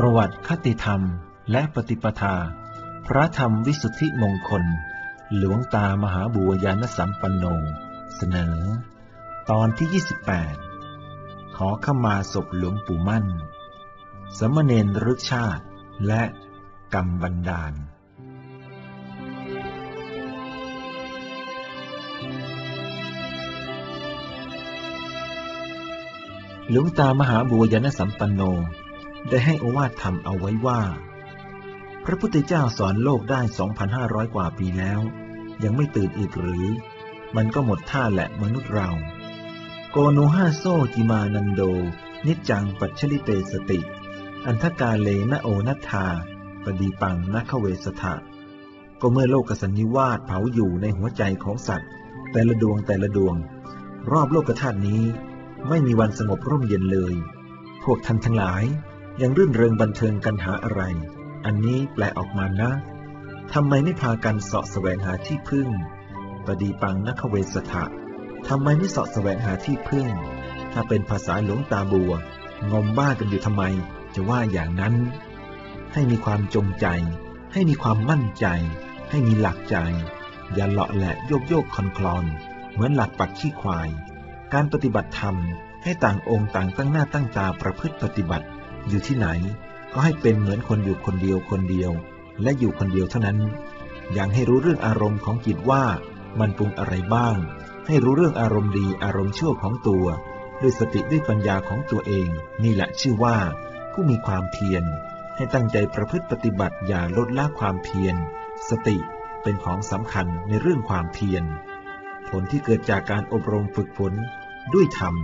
ประวัติคติธรรม และปฏิปทา พระธรรมวิสุทธิมงคล หลวงตามหาบัวยานสัมปันโน เสนอ ตอนที่ 28 ขอขมาศพหลวงปู่มั่น สมณเณรรึกชาติ และกรรมบันดาลหลวงตามหาบัวญาณสัมปันโน ได้ให้โอวาทธรรมเอาไว้ว่า พระพุทธเจ้าสอนโลกได้ 2,500 กว่าปีแล้ว ยังไม่ตื่นอีกหรือ มันก็หมดท่าแหละมนุษย์เรา โก นุ หาโส กิมานันโท นิจจังปัชชะลิเต สะติ อันธะกาเรนะโอนัทธาปะทีปังนะ คะเวสะถะก็เมื่อโลกสันนิวาสเผาอยู่ในหัวใจของสัตว์ แต่ละดวงแต่ละดวง รอบโลกธาตุนี้ ไม่มีวันสงบร่มเย็นเลย พวกท่านทั้งหลาย ยังรื่นเริงบันเทิงกันหาอะไร อันนี้แปลออกมานะทำไมไม่พากันเสาะแสวงหาที่พึ่งปดีปังนัคเวสทะทำไมไม่เสาะแสวงหาที่พึ่ง ถ้าเป็นภาษาหลวงตาบัว งมบ้ากันอยู่ทำไม จะว่าอย่างนั้น ให้มีความจงใจ ให้มีความมั่นใจ ให้มีหลักใจ อย่าเลาะแหละโยกโยกคลอนคลอน เหมือนหลักปักขี้ควาย การปฏิบัติธรรม ให้ต่างองค์ต่างตั้งหน้าตั้งตาประพฤติปฏิบัติ อยู่ที่ไหนก็ให้เป็นเหมือนคนอยู่คนเดียวคนเดียว และอยู่คนเดียวเท่านั้น อย่างให้รู้เรื่องอารมณ์ของจิตว่ามันปรุงอะไรบ้าง ให้รู้เรื่องอารมณ์ดีอารมณ์ชั่วของตัว ด้วยสติด้วยปัญญาของตัวเอง นี่แหละชื่อว่า ผู้มีความเพียร ให้ตั้งใจประพฤติปฏิบัติอย่าลดละความเพียร สติเป็นของสำคัญในเรื่องความเพียร ผลที่เกิดจากการอบรมฝึกฝนด้วยธรรม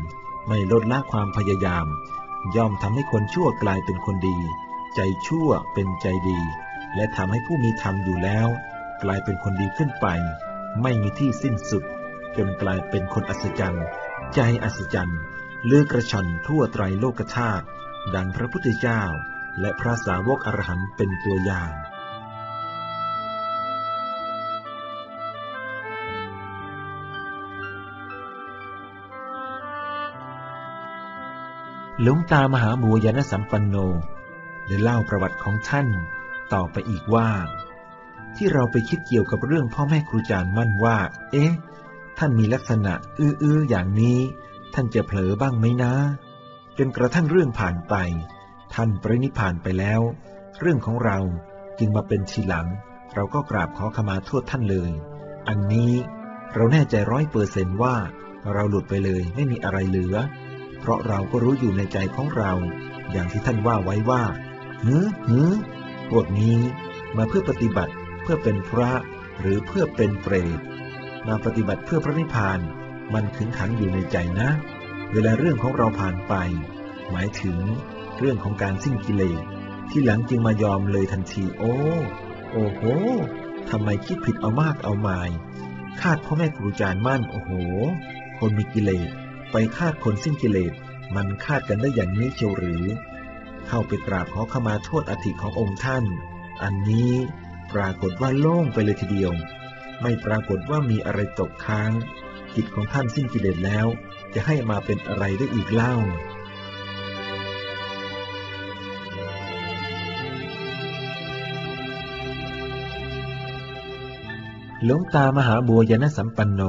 ไม่ลดละความพยายาม ย่อมทำให้คนชั่วกลายเป็นคนดี ใจชั่วเป็นใจดี และทำให้ผู้มีธรรมอยู่แล้ว กลายเป็นคนดีขึ้นไป ไม่มีที่สิ้นสุด จนกลายเป็นคนอัศจรรย์ ใจอัศจรรย์ลือกระชอนทั่วไตรโลกธาตุดังพระพุทธเจ้า และพระสาวกอรหันต์เป็นตัวอย่าง หลวงตามหาบัวยานสัมปันโนได้เล่าประวัติของท่านต่อไปอีกว่า ที่เราไปคิดเกี่ยวกับเรื่องพ่อแม่ครูอาจารย์มั่นว่า เอ๊ะ ท่านมีลักษณะอื้อๆอย่างนี้ ท่านจะเผลอบ้างไหมนะ จนกระทั่งเรื่องผ่านไป ท่านปรินิพพานไปแล้ว เรื่องของเราจึงมาเป็นทีหลัง เราก็กราบขอขมาโทษท่านเลย อันนี้เราแน่ใจร้อยเปอร์เซนต์ว่า เราหลุดไปเลยไม่มีอะไรเหลือ เพราะเราก็รู้อยู่ในใจของเรา อย่างที่ท่านว่าไว้ว่าเฮ้อเฮ้อพวกนี้มาเพื่อปฏิบัติเพื่อเป็นพระหรือเพื่อเป็นเปรตมาปฏิบัติเพื่อพระนิพพาน มันขึงขังอยู่ในใจนะ เวลาเรื่องของเราผ่านไป หมายถึงเรื่องของการสิ้นกิเลสที่หลังจึงมายอมเลยทันทีโอ้โอ้โหทำไมคิดผิดเอามากเอามายคาดพ่อแม่ครูอาจารย์มั่นโอ้โห คนมีกิเลส ไปคาดคนสิ้นกิเลส มันคาดกันได้อย่างนี้เชียวหรือ เข้าไปกราบขอขมาโทษอธิขององค์ท่าน อันนี้ปรากฏว่าโล่งไปเลยทีเดียว ไม่ปรากฏว่ามีอะไรตกค้าง จิตของท่านสิ้นกิเลสแล้ว จะให้มาเป็นอะไรได้อีกเล่าหลวงตามหาบัวยานสัมปันโน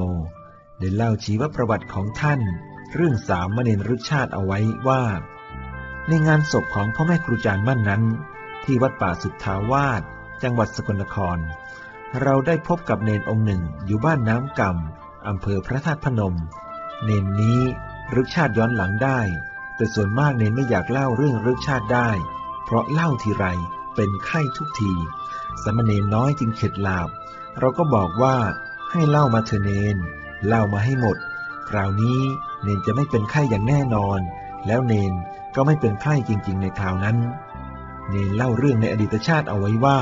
ได้เล่าชีวประวัติของท่าน เรื่องสามมเณรรุชาติเอาไว้ว่า ในงานศพของพ่อแม่ครูจารย์มั่นนั้น ที่วัดป่าสุทธาวาสจังหวัดสกลนคร เราได้พบกับเนนองค์หนึ่งอยู่บ้านน้ำกำอำเภอพระธาตุพนม เนนนี้รึกชาติย้อนหลังได้ แต่ส่วนมากเนนไม่อยากเล่าเรื่องรึกชาติได้ เพราะเล่าทีไรเป็นไข้ทุกที สมณเณรน้อยจึงเข็ดหลาบ เราก็บอกว่าให้เล่ามาเถอเนน เล่ามาให้หมด คราวนี้ เนนจะไม่เป็นไข้อย่างแน่นอน แล้วเนนก็ไม่เป็นไข้จริง ๆ ในคราวนั้น เนนเล่าเรื่องในอดีตชาติเอาไว้ว่า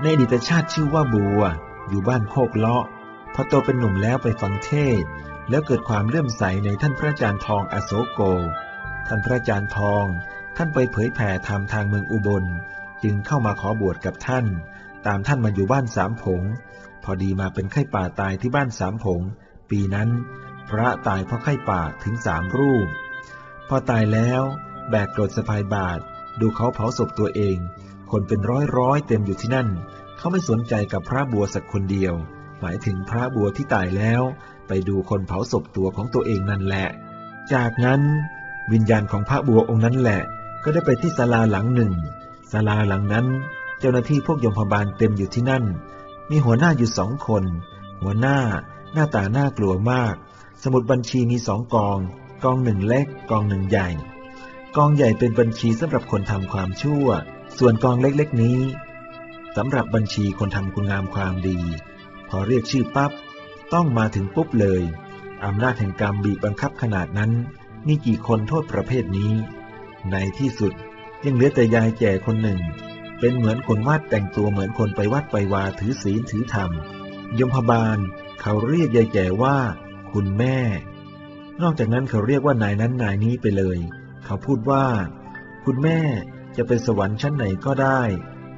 ในอดีตชาติชื่อว่าบัว อยู่บ้านโคกเลาะพอโตเป็นหนุ่มแล้วไปฟังเทศ แล้วเกิดความเลื่อมใสในท่านพระอาจารย์ทองอโศโก ท่านพระอาจารย์ทอง ท่านไปเผยแผ่ธรรมทางเมืองอุบล จึงเข้ามาขอบวชกับท่าน ตามท่านมาอยู่บ้านสามผง พอดีมาเป็นไข้ป่าตายที่บ้านสามผง ปีนั้น พระตายเพราะไข้ป่าถึงสามรูป พอตายแล้วแบกกรดสะพายบาท ดูเขาเผาศพตัวเอง คนเป็นร้อยร้อยเต็มอยู่ที่นั่น เขาไม่สนใจกับพระบัวสักคนเดียว หมายถึงพระบัวที่ตายแล้ว ไปดูคนเผาศพตัวของตัวเองนั่นแหละ จากนั้น วิญญาณของพระบัวองค์นั้นแหละ ก็ได้ไปที่ศาลาหลังหนึ่งศาลาหลังนั้น เจ้าหน้าที่พวกยมพบาลเต็มอยู่ที่นั่น มีหัวหน้าอยู่สองคน หัวหน้าหน้าตาน่ากลัวมาก สมุดบัญชีมีสองกอง กองหนึ่งเล็ก กองหนึ่งใหญ่ กองใหญ่เป็นบัญชีสำหรับคนทำความชั่ว ส่วนกองเล็กๆนี้สำหรับบัญชีคนทำคุณงามความดี พอเรียกชื่อปั๊บต้องมาถึงปุ๊บเลยอำนาจแห่งกรรมบีบบังคับขนาดนั้น มีกี่คนโทษประเภทนี้ ในที่สุดยังเหลือแต่ยายแก่คนหนึ่ง เป็นเหมือนคนวาดแต่งตัวเหมือนคนไปวัดไปวาถือศีลถือธรรม ยมพบาลเขาเรียกยายแก่ว่า คุณแม่ นอกจากนั้นเขาเรียกว่านายนั้นนายนี้ไปเลย เขาพูดว่า คุณแม่จะไปสวรรค์ชั้นไหนก็ได้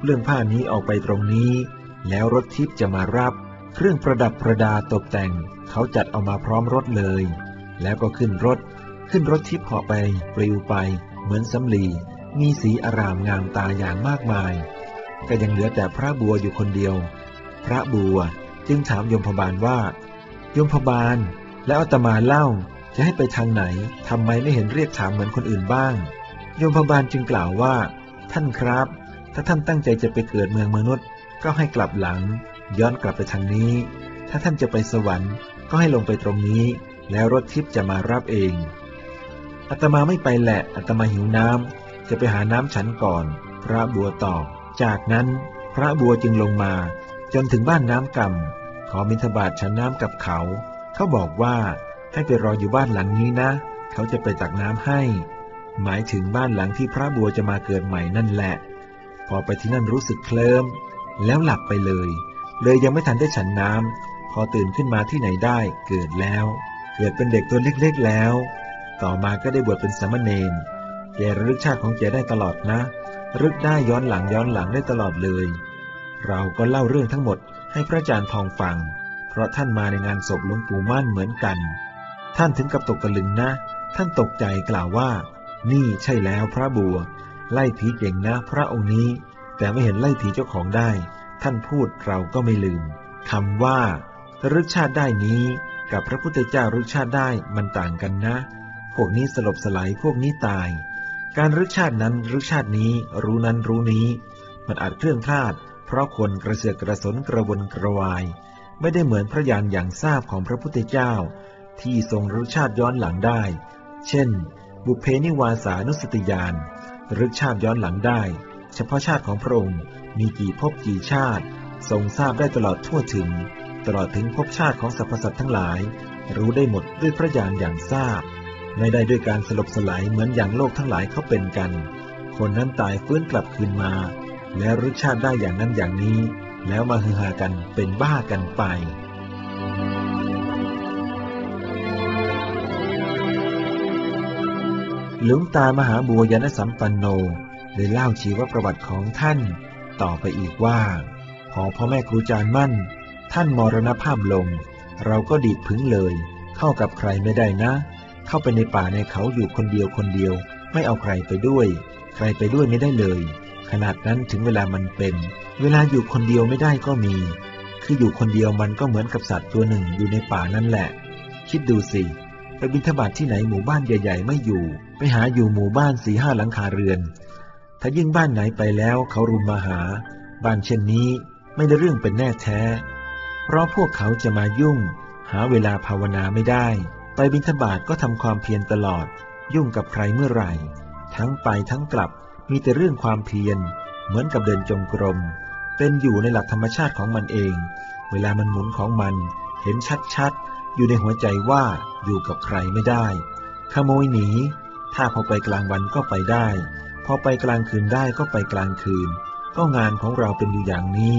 เรื่องผ้านี้ออกไปตรงนี้ แล้วรถทิพย์จะมารับ เครื่องประดับประดาตกแต่ง เขาจัดเอามาพร้อมรถเลย แล้วก็ขึ้นรถ ขึ้นรถทิพย์เหาะไป ปลิวไป เหมือนสำลีมีสีอารามงามตาอย่างมากมาย ก็ยังเหลือแต่พระบัวอยู่คนเดียว พระบัวจึงถามยมพบาลว่า ยมพบาล แล้วอาตมาเล่าจะให้ไปทางไหนทำไมไม่เห็นเรียกถามเหมือนคนอื่นบ้าง โยมพบาลจึงกล่าวว่า ท่านครับ ถ้าท่านตั้งใจจะไปเกิดเมืองมนุษย์ ก็ให้กลับหลัง ย้อนกลับไปทางนี้ ถ้าท่านจะไปสวรรค์ ก็ให้ลงไปตรงนี้ แล้วรถทิพย์จะมารับเองอาตมาไม่ไปแหละอาตมาหิวน้ำจะไปหาน้ำฉันก่อน พระบัวตอบจากนั้นพระบัวจึงลงมา จนถึงบ้านน้ำกำขอมิถบาทฉันน้ำกับเขา เขาบอกว่าให้ไปรออยู่บ้านหลังนี้นะ เขาจะไปตักน้ำให้ หมายถึงบ้านหลังที่พระบัวจะมาเกิดใหม่นั่นแหละ พอไปที่นั่นรู้สึกเคลิ้มแล้วหลับไปเลย เลยยังไม่ทันได้ฉันน้ำพอตื่นขึ้นมาที่ไหนได้เกิดแล้ว เกิดเป็นเด็กตัวเล็กๆแล้ว ต่อมาก็ได้บวชเป็นสามเณรแกระลึกชาติของแกได้ตลอดนะรึกได้ย้อนหลังย้อนหลังได้ตลอดเลย เราก็เล่าเรื่องทั้งหมดให้พระอาจารย์ทองฟัง ราะท่านมาในงานศพหลวงปู่มั่นเหมือนกัน ท่านถึงกับตกตะลึงนะ ท่านตกใจกล่าวว่า นี่ใช่แล้วพระบัว ไล่ผีเก่งนะพระองค์นี้ แต่ไม่เห็นไล่ผีเจ้าของได้ ท่านพูดเราก็ไม่ลืมคำว่ารึกชาติได้นี้ กับพระพุทธเจ้ารึกชาติได้มันต่างกันนะ พวกนี้สลบสลายพวกนี้ตาย การรึกชาตินั้นรึกชาตินี้ รู้นั้นรู้นี้ มันอาจเคลื่อนคลาด เพราะคนกระเสือกกระสนกระวนกระวาย ไม่ได้เหมือนพระญาณอย่างทราบของพระพุทธเจ้า ที่ทรงรึกชาติย้อนหลังได้ เช่น บุเพนิวาสานุสติญาณรึกชาติย้อนหลังได้ เฉพาะชาติของพระองค์มีกี่ภพกี่ชาติ ทรงทราบได้ตลอดทั่วถึง ตลอดถึงภพชาติของสรรพสัตว์ทั้งหลาย รู้ได้หมดด้วยพระญาณอย่างทราบ ไม่ได้ด้วยการสลบสลายเหมือนอย่างโลกทั้งหลายเขาเป็นกัน คนนั้นตายฟื้นกลับคืนมา และรึกชาติได้อย่างนั้นอย่างนี้ แล้วมาฮือฮากันเป็นบ้ากันไป หลวงตามหาบัวยานสัมปันโนได้เล่าชีวประวัติของท่าน ต่อไปอีกว่า พอพ่อแม่ครูจารย์มั่น ท่านมรณภาพลง เราก็ดีดพึงเลย เข้ากับใครไม่ได้นะ เข้าไปในป่าในเขาอยู่คนเดียวคนเดียว ไม่เอาใครไปด้วย ใครไปด้วยไม่ได้เลย ขนาดนั้นถึงเวลามันเป็น เวลาอยู่คนเดียวไม่ได้ก็มี คืออยู่คนเดียวมันก็เหมือนกับสัตว์ตัวหนึ่งอยู่ในป่านั่นแหละ คิดดูสิ ไปบิณฑบาตที่ไหนหมู่บ้านใหญ่ ๆ ไม่อยู่ ไปหาอยู่หมู่บ้านสี่ห้าหลังคาเรือน ถ้ายิ่งบ้านไหนไปแล้วเขารุมมาหา บ้านเช่นนี้ไม่ได้เรื่องเป็นแน่แท้ เพราะพวกเขาจะมายุ่ง หาเวลาภาวนาไม่ได้ ไปบิณฑบาตก็ทำความเพียรตลอด ยุ่งกับใครเมื่อไหร่ ทั้งไปทั้งกลับมีแต่เรื่องความเพียร เหมือนกับเดินจงกรม เป็นอยู่ในหลักธรรมชาติของมันเอง เวลามันหมุนของมัน เห็นชัดๆ อยู่ในหัวใจว่าอยู่กับใครไม่ได้ ขโมยหนี ถ้าพอไปกลางวันก็ไปได้ พอไปกลางคืนได้ก็ไปกลางคืน ก็งานของเราเป็นอยู่อย่างนี้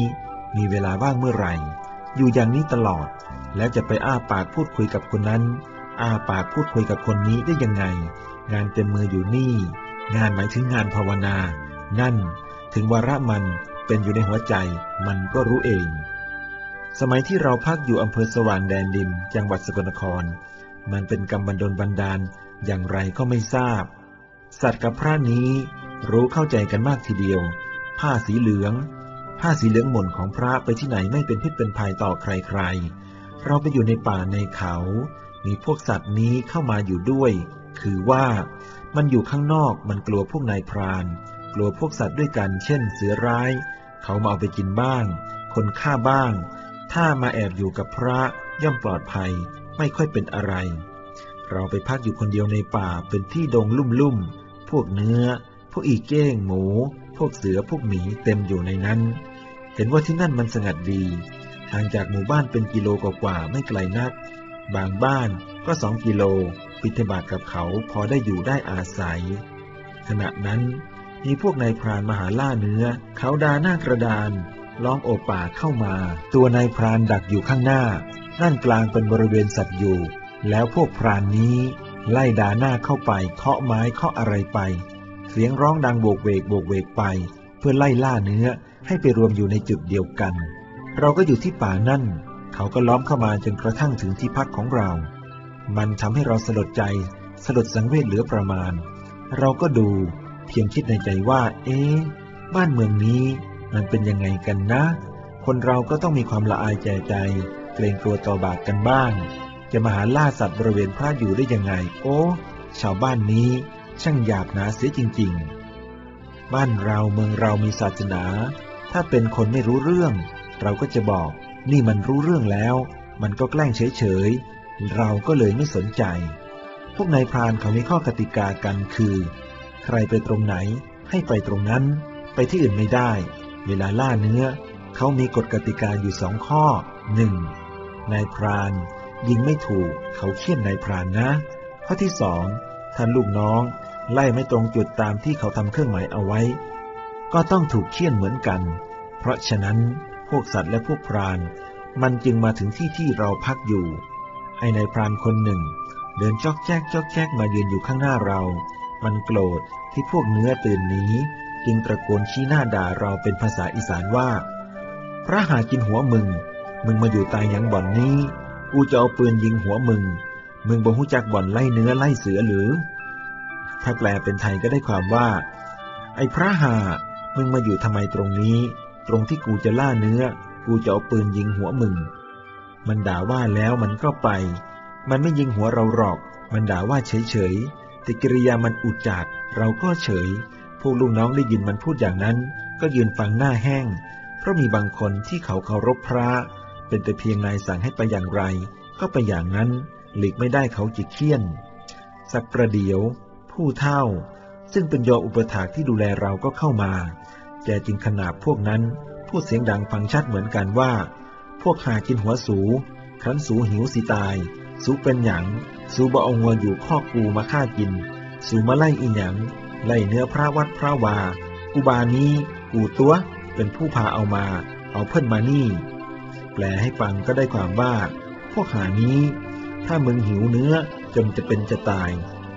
มีเวลาว่างเมื่อไหร่ อยู่อย่างนี้ตลอด แล้วจะไปอ้าปากพูดคุยกับคนนั้น อ้าปากพูดคุยกับคนนี้ได้ยังไง งานเต็มมืออยู่นี่ งานหมายถึงงานภาวนา นั่น ถึงวาระมัน เป็นอยู่ในหัวใจ มันก็รู้เอง สมัยที่เราพักอยู่อำเภอสว่างแดนดิน จังหวัดสกลนคร มันเป็นกรรมบันดลบันดาลอย่างไรก็ไม่ทราบ สัตว์กับพระนี้รู้เข้าใจกันมากทีเดียว ผ้าสีเหลือง ผ้าสีเหลืองหม่นของพระไปที่ไหนไม่เป็นพิษเป็นภัยต่อใครๆ เราไปอยู่ในป่าในเขา มีพวกสัตว์นี้เข้ามาอยู่ด้วย คือว่ามันอยู่ข้างนอกมันกลัวพวกนายพราน กลัวพวกสัตว์ด้วยกัน เช่น เสือร้าย เขามาเอาไปกินบ้าง คนฆ่าบ้าง ถ้ามาแอบอยู่กับพระย่อมปลอดภัยไม่ค่อยเป็นอะไร เราไปพักอยู่คนเดียวในป่าเป็นที่ดงลุ่มลุ่มพวกเนื้อ พวกอีเก้งหมู พวกเสือพวกหมีเต็มอยู่ในนั้น เห็นว่าที่นั่นมันสงัดดี ห่างจากหมู่บ้านเป็นกิโลกว่าไม่ไกลนัก บางบ้านก็สองกิโลปิฏิบัติกับเขาพอได้อยู่ได้อาศัย ขณะนั้น มีพวกนายพรานมาหาล่าเนื้อ เขาดาหน้ากระดาน ล้อมโอป่าเข้ามา ตัวนายพรานดักอยู่ข้างหน้านั่นกลางเป็นบริเวณสัตว์อยู่ แล้วพวกพรานนี้ ไล่ดาหน้าเข้าไป เคาะไม้เคาะอะไรไป เสียงร้องดังโบกเวกโบกเวกไป เพื่อไล่ล่าเนื้อให้ไปรวมอยู่ในจุดเดียวกัน เราก็อยู่ที่ป่านั่น เขาก็ล้อมเข้ามาจนกระทั่งถึงที่พักของเรา มันทำให้เราสลดใจ สลดสังเวชเหลือประมาณ เราก็ดู เพียงคิดในใจว่า เอ๊ะบ้านเมืองนี้มันเป็นยังไงกันนะ คนเราก็ต้องมีความละอายใจใจ เกรงกลัวต่อบาปกันบ้าง จะมาหาล่าสัตว์บริเวณพระอยู่ได้ยังไง โอ้ชาวบ้านนี้ช่างหยาบนาเสียจริง ๆ บ้านเราเมืองเรามีศาสนา ถ้าเป็นคนไม่รู้เรื่อง เราก็จะบอก นี่มันรู้เรื่องแล้ว มันก็แกล้งเฉยๆ เราก็เลยไม่สนใจ พวกนายพรานเขามีข้อกติกากันคือ ใครไปตรงไหน ให้ไปตรงนั้น ไปที่อื่นไม่ได้ เวลาล่าเนื้อ เขามีกฎกติกาอยู่สองข้อหนึ่งนายพราน ยิงไม่ถูกเขาเคี่ยนนายพรานนะ ข้อที่สองท่านลูกน้อง ไล่ไม่ตรงจุดตามที่เขาทำเครื่องหมายเอาไว้ ก็ต้องถูกเคี่ยนเหมือนกัน เพราะฉะนั้นพวกสัตว์และพวกพราน มันจึงมาถึงที่ที่เราพักอยู่ ไอ้นายพรานคนหนึ่ง เดินจอกแจ๊กจอกแจ๊กมายืนอยู่ข้างหน้าเรา มันโกรธที่พวกเนื้อตื่นนี้ จึงตะโกนชี้หน้าด่าเราเป็นภาษาอีสานว่า พระหากินหัวมึง มึงมาอยู่ตายยังบ่อนนี้ กูจะเอาปืนยิงหัวมึง มึงบ่หูจักบ่อนไล่เนื้อไล่เสือหรือ ถ้าแปลเป็นไทยก็ได้ความว่า ไอ้พระหา มึงมาอยู่ทำไมตรงนี้ ตรงที่กูจะล่าเนื้อ กูจะเอาปืนยิงหัวมึง มันด่าว่าแล้วมันก็ไป มันไม่ยิงหัวเราหรอก มันด่าว่าเฉยๆแต่กิริยามันอุจจาดเราก็เฉย พวกลูกน้องได้ยินมันพูดอย่างนั้น ก็ยืนฟังหน้าแห้ง เพราะมีบางคนที่เขาเคารพพระ เป็นแต่เพียงนายสั่งให้ไปอย่างไร ก็ไปอย่างนั้น หลีกไม่ได้เขาจิกเคี้ยน สักประเดี๋ยว ผู้เท่า ซึ่งเป็นยออุปถากที่ดูแลเราก็เข้ามา แกจึงขนาบพวกนั้น พูดเสียงดังฟังชัดเหมือนกันว่า พวกหากินหัวสูครั้นสูหิวสิตาย สูเป็นหยัง สูบ่เอางัวอยู่ข้อกูมาฆ่ากิน สูมาไล่อีหยังไล่เนื้อพระวัดพระวา กูบานี้กูตัวเป็นผู้พาเอามา เอาเพิ่นมานี่ แปลให้ฟังก็ได้ความว่า พวกหานี้ ถ้ามึงหิวเนื้อจนจะเป็นจะตาย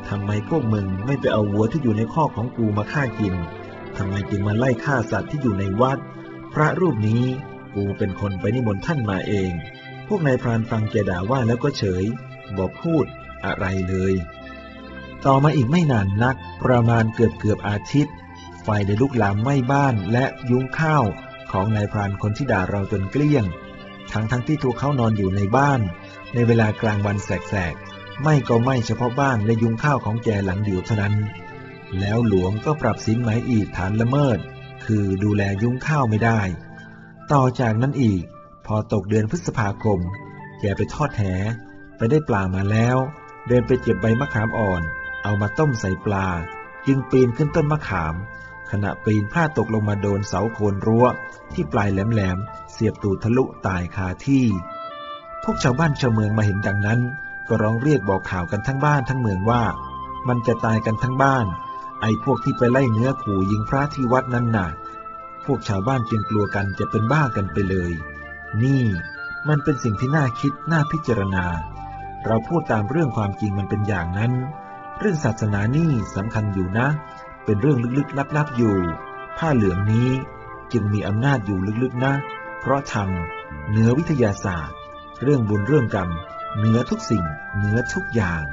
ทำไมพวกมึงไม่ไปเอาวัวที่อยู่ในข้อของกูมาฆ่ากิน ทำไมจึงมาไล่ฆ่าสัตว์ที่อยู่ในวัด พระรูปนี้กูเป็นคนไปนิมนต์ท่านมาเอง พวกนายพรานฟังแกด่าว่าแล้วก็เฉย บอกพูด อะไรเลย ต่อมาอีกไม่นานนัก ประมาณเกือบเกือบอาทิตย์ ไฟได้ลุกลามไหม้บ้านและยุ้งข้าวของนายพรานคนที่ด่าเราจนเกลี้ยง ทั้งทั้งที่ตัวเขานอนอยู่ในบ้าน ในเวลากลางวันแสกๆไม่ก็ไม่เฉพาะบ้านและยุ้งข้าวของแกหลังเดียวเท่านั้น แล้วหลวงก็ปรับสินไหมอีกฐานละเมิด คือดูแลยุ้งข้าวไม่ได้ ต่อจากนั้นอีก พอตกเดือนพฤษภาคม แกไปทอดแหไปได้ปลามาแล้ว เดินไปเก็บใบมะขามอ่อน เอามาต้มใส่ปลา จึงปีนขึ้นต้นมะขาม ขณะปีนพลาดตกลงมาโดนเสาโคนรั้ว ที่ปลายแหลมๆ เสียบตูดทะลุตายคาที่ พวกชาวบ้านชาวเมืองมาเห็นดังนั้น ก็ร้องเรียกบอกข่าวกันทั้งบ้านทั้งเมืองว่า มันจะตายกันทั้งบ้าน ไอ้พวกที่ไปไล่เนื้อขู่ยิงพระที่วัดนั้นน่ะ พวกชาวบ้านจึงกลัวกันจะเป็นบ้ากันไปเลย นี่ มันเป็นสิ่งที่น่าคิดน่าพิจารณา เราพูดตามเรื่องความจริงมันเป็นอย่างนั้น เรื่องศาสนานี่สำคัญอยู่นะ เป็นเรื่องลึกๆลับๆอยู่ ผ้าเหลืองนี้จึงมีอำนาจอยู่ลึกๆนะ เพราะทำเหนือวิทยาศาสตร์ เรื่องบุญเรื่องกรรมเหนือทุกสิ่งเหนือทุกอย่าง